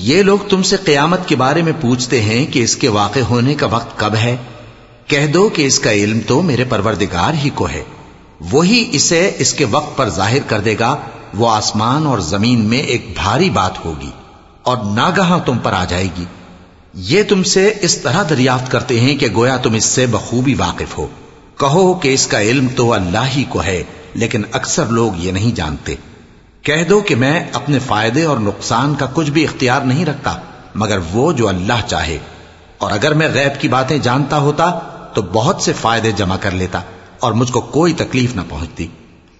ये लोग तुमसे कयामत के बारे में पूछते हैं कि इसके वाक़ होने का वक्त कब है कह दो कि इसका इल्म तो मेरे परवरदिगार ही को है वही इसे इसके वक्त पर जाहिर कर देगा वो आसमान और जमीन में एक भारी बात होगी और नागहा तुम पर आ जाएगी ये तुमसे इस तरह दरियाफ्त करते हैं कि गोया तुम इससे बखूबी वाकिफ हो। कहो कि इसका इल्म तो अल्लाह ही को है, लेकिन अक्सर लोग ये नहीं जानते। कह दो कि मैं अपने फ़ायदे और नुकसान का कुछ भी इख्तियार नहीं रखता, मगर वो जो अल्लाह चाहे। और अगर मैं गैब की बातें जानता होता तो बहुत से फ़ायदे जमा कर लेता, और मुझको कोई तकलीफ़ ना पहुँचती।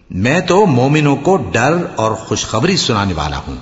मैं तो मोमिनों को डर और खुशखबरी सुनाने वाला हूँ।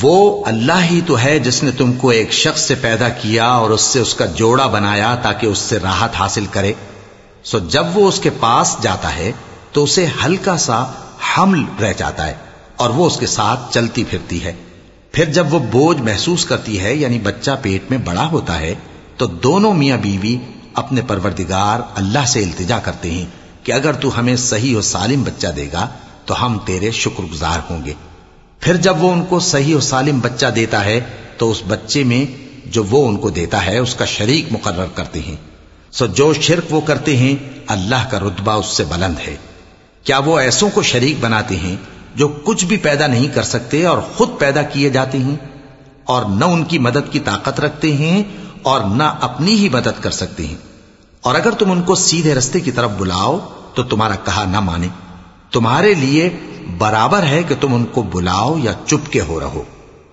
वो अल्लाह ही तो है जिसने तुमको एक शख्स से पैदा किया और उससे उसका जोड़ा बनाया ताकि उससे राहत हासिल करे सो जब वो उसके पास जाता है तो उसे हल्का सा हमल रह जाता है और वो उसके साथ चलती फिरती है फिर जब वो बोझ महसूस करती है, यानी बच्चा पेट में बड़ा होता है तो दोनों मियाँ बीवी अपने परवरदिगार अल्लाह से इल्तिजा करते हैं कि अगर तू हमें सही और सालिम बच्चा देगा तो हम तेरे शुक्रगुजार होंगे। फिर जब वो उनको सही और सालिम बच्चा देता है तो उस बच्चे में जो वो उनको देता है, उसका शरीक मुकर्र करते हैं। सो जो शिरक वो करते हैं, अल्लाह का रुतबा उससे बुलंद है। क्या वो ऐसों को शरीक बनाते हैं जो कुछ भी पैदा नहीं कर सकते और खुद पैदा किए जाते हैं और न उनकी मदद की ताकत रखते हैं और न अपनी ही मदद कर सकते हैं और अगर तुम उनको सीधे रस्ते की तरफ बुलाओ तो तुम्हारा कहा न माने तुम्हारे लिए बराबर है कि तुम उनको बुलाओ या चुपके हो रहो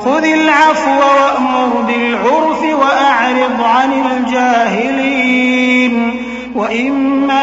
युबसिरून खुदिल अफ़्व वअमुर बिल उर्फ वअरिद अनिल जाहिलीन वइम्मा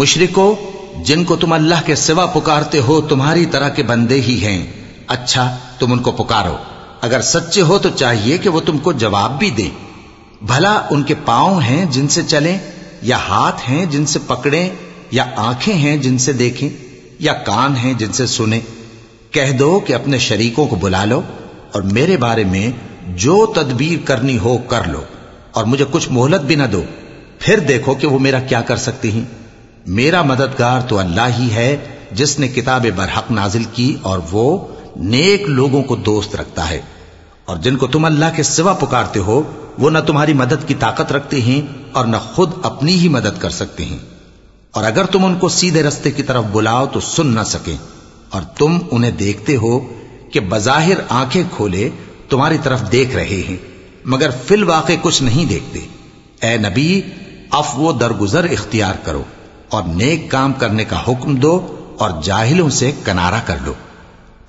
मुशरिको जिनको तुम अल्लाह के सिवा पुकारते हो तुम्हारी तरह के बंदे ही हैं अच्छा तुम उनको पुकारो अगर सच्चे हो तो चाहिए कि वो तुमको जवाब भी दें भला उनके पाँव हैं जिनसे चलें, या हाथ हैं जिनसे पकड़ें, या आँखें हैं जिनसे देखें, या कान हैं जिनसे सुने। कह दो कि अपने शरीकों को बुला लो और मेरे बारे में जो तदबीर करनी हो कर लो और मुझे कुछ मोहलत भी ना दो। फिर देखो कि वो मेरा क्या कर सकती हैं। मेरा मददगार तो अल्लाह ही है जिसने किताब बरहक नाजिल की और वो नेक लोगों को दोस्त रखता है। और जिनको तुम अल्लाह के सिवा पुकारते हो वो न तुम्हारी मदद की ताकत रखते हैं और न खुद अपनी ही मदद कर सकते हैं। और अगर तुम उनको सीधे रस्ते की तरफ़ बुलाओ तो सुन न सके। और तुम उन्हें देखते हो कि बजाहिर आँखें खोले तुम्हारी तरफ़ देख रहे हैं, मगर फिल वाक़े कुछ नहीं देखते। ए नबी, अफ वो दरगुजर इख्तियार करो और नेक काम करने का हुक्म दो और जाहिलों से कनारा कर लो।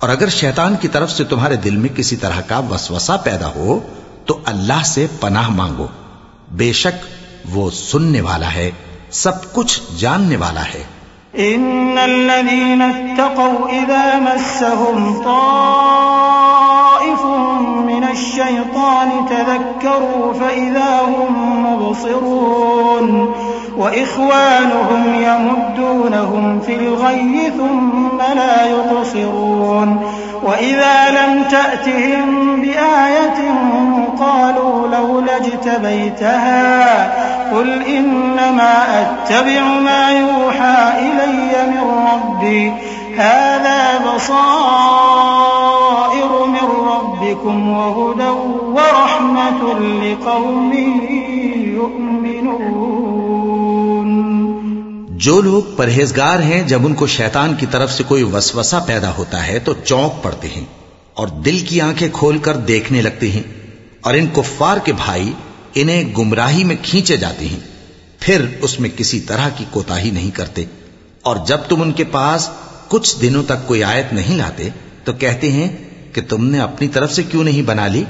और अगर शैतान की तरफ़ से तुम्हारे दिल में किसी तरह का वसवसा पैदा हो तो अल्लाह से पनाह मांगो। बेशक वो सुनने वाला है, सब कुछ जानने वाला है। वइख्वानुहुम यमुद्दूनहुम फिल गय्यि थुम्मा ला युबसिरून वइज़ा लम तअतिहिम बिआयतिन क़ालू लौला इज्तबैतहा क़ुल इन्नमा अत्तबि'ु मा यूहा इलय्य मिन रब्बी हाज़ा बसाइरु मिन रब्बिकुम वहुदन वरहमतुन लिक़ौमिन यु'मिनून जो लोग परहेजगार हैं, जब उनको शैतान की तरफ़ से कोई वसवसा पैदा होता है तो चौंक पड़ते हैं और दिल की आँखें खोलकर देखने लगते हैं। और इन कुफ्फार के भाई इन्हें गुमराही में खींचे जाते हैं। फिर उसमें किसी तरह की कोताही नहीं करते। और जब तुम उनके पास कुछ दिनों तक कोई आयत नहीं लाते तो कहते हैं कि तुमने अपनी तरफ़ से क्यों नहीं बना ली?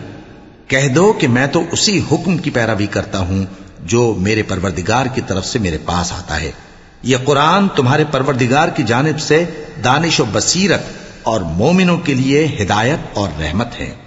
कह दो कि मैं तो उसी हुक्म की पैरवी करता हूँ, जो मेरे परवरदिगार की तरफ़ से मेरे पास आता है। यह कुरान तुम्हारे परवरदिगार की जानब से दानिश बसीरत और मोमिनों के लिए हिदायत और रहमत है।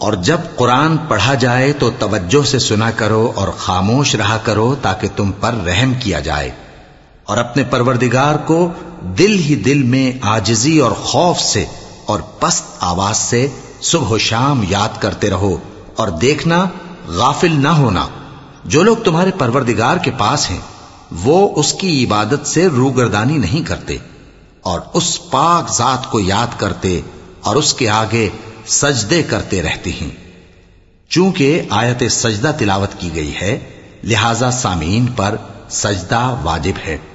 और जब कुरान पढ़ा जाए तो तवज्जो से सुना करो और खामोश रहा करो ताकि तुम पर रहम किया जाए और अपने परवरदिगार को दिल ही दिल में आजिजी और खौफ से और पस्त आवाज से सुबह शाम याद करते रहो और देखना, गाफिल ना होना। जो लोग तुम्हारे परवरदिगार के पास हैं, वो उसकी इबादत से रूगरदानी नहीं करते और उस पाक जात को याद करते और उसके आगे सजदे करते रहते हैं। चूँकि आयत सजदा तिलावत की गई है, लिहाजा सामीन पर सजदा वाजिब है।